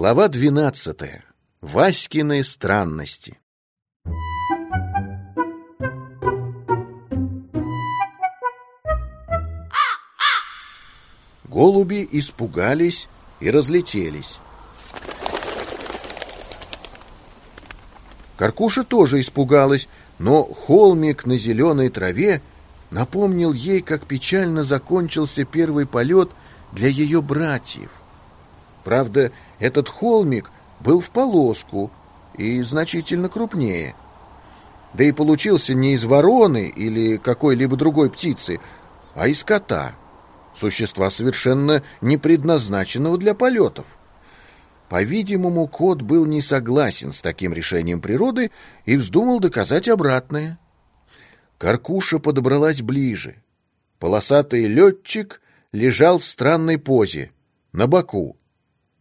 Глава двенадцатая. Васькины странности. Голуби испугались и разлетелись. Каркуша тоже испугалась, но холмик на зеленой траве напомнил ей, как печально закончился первый полет для ее братьев. Правда, этот холмик был в полоску и значительно крупнее. Да и получился не из вороны или какой-либо другой птицы, а из кота, существа совершенно не предназначенного для полетов. По-видимому, кот был не согласен с таким решением природы и вздумал доказать обратное. Каркуша подобралась ближе. Полосатый летчик лежал в странной позе, на боку.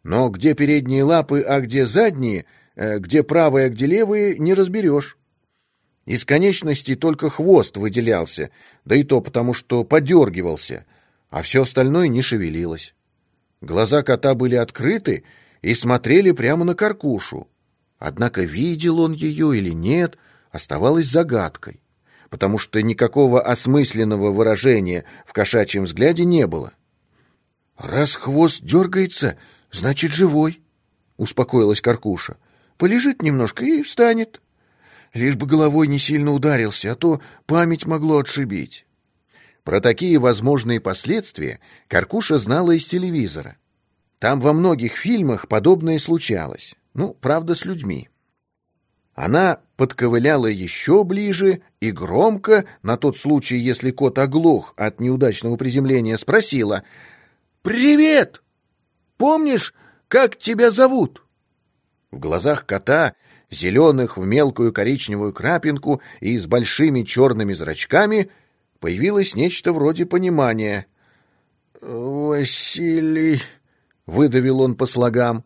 Но где передние лапы, а где задние, э, где правые, а где левые, не разберешь. Из конечностей только хвост выделялся, да и то потому, что подергивался, а все остальное не шевелилось. Глаза кота были открыты и смотрели прямо на каркушу. Однако видел он ее или нет, оставалось загадкой, потому что никакого осмысленного выражения в кошачьем взгляде не было. «Раз хвост дергается, значит, живой», — успокоилась Каркуша. «Полежит немножко и встанет. Лишь бы головой не сильно ударился, а то память могло отшибить». Про такие возможные последствия Каркуша знала из телевизора. Там во многих фильмах подобное случалось. Ну, правда, с людьми. Она подковыляла еще ближе и громко, на тот случай, если кот оглох от неудачного приземления, спросила «Привет! Помнишь, как тебя зовут?» В глазах кота, зеленых в мелкую коричневую крапинку и с большими черными зрачками, появилось нечто вроде понимания. «Василий...» — выдавил он по слогам.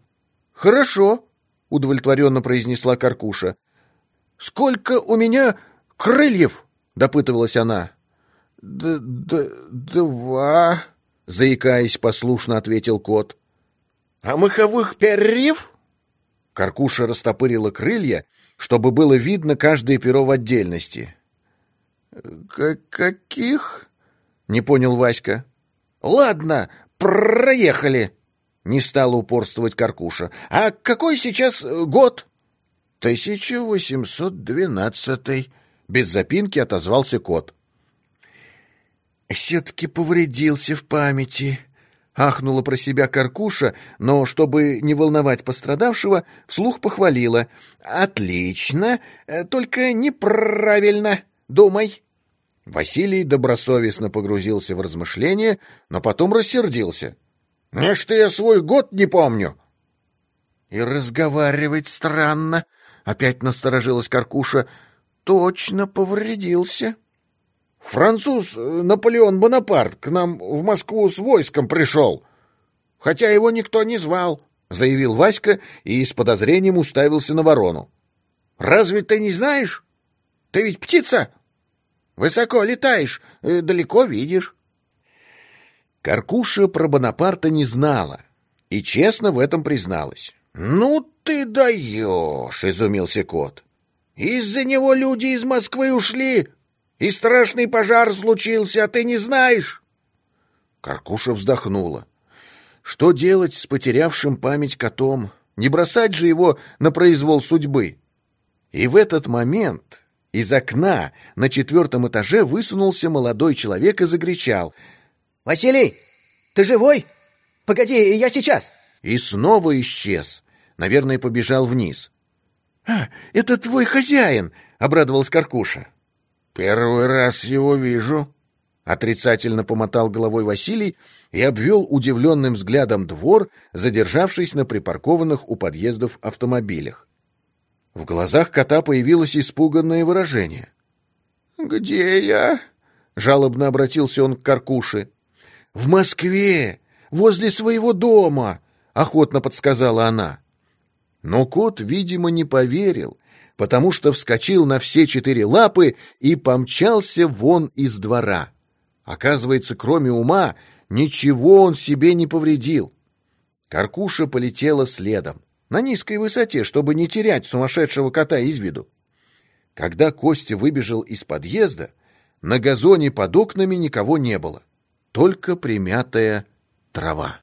«Хорошо», — удовлетворенно произнесла Каркуша. «Сколько у меня крыльев?» — допытывалась она. «Д -д «Два», — заикаясь, послушно ответил кот. «А маховых перьев?» Каркуша растопырила крылья, чтобы было видно каждое перо в отдельности. «Каких?» — не понял Васька. «Ладно, проехали!» — не стала упорствовать Каркуша. «А какой сейчас год?» «Тысяча восемьсот двенадцатый», — без запинки отозвался кот. «Все-таки повредился в памяти», — ахнула про себя Каркуша, но, чтобы не волновать пострадавшего, вслух похвалила. «Отлично, только неправильно. Думай». Василий добросовестно погрузился в размышления, но потом рассердился. «Не что я свой год не помню!» «И разговаривать странно!» — опять насторожилась Каркуша. «Точно повредился!» «Француз Наполеон Бонапарт к нам в Москву с войском пришел, хотя его никто не звал», — заявил Васька и с подозрением уставился на ворону. «Разве ты не знаешь? Ты ведь птица!» Высоко летаешь, э, далеко видишь. Каркуша про Бонапарта не знала и честно в этом призналась. «Ну ты даешь!» — изумился кот. «Из-за него люди из Москвы ушли, и страшный пожар случился, а ты не знаешь?» Каркуша вздохнула. «Что делать с потерявшим память котом? Не бросать же его на произвол судьбы?» И в этот момент из окна на четвертом этаже высунулся молодой человек и закричал. «Василий, ты живой? Погоди, я сейчас!» И снова исчез. Наверное, побежал вниз. «А, это твой хозяин!» — обрадовался Каркуша. «Первый раз его вижу», — отрицательно помотал головой Василий и обвел удивленным взглядом двор, задержавшись на припаркованных у подъездов автомобилях. В глазах кота появилось испуганное выражение. «Где я?» — жалобно обратился он к Каркуше. «В Москве, возле своего дома», — охотно подсказала она. Но кот, видимо, не поверил, потому что вскочил на все четыре лапы и помчался вон из двора. Оказывается, кроме ума, ничего он себе не повредил. Каркуша полетела следом, на низкой высоте, чтобы не терять сумасшедшего кота из виду. Когда Костя выбежал из подъезда, на газоне под окнами никого не было, только примятая трава.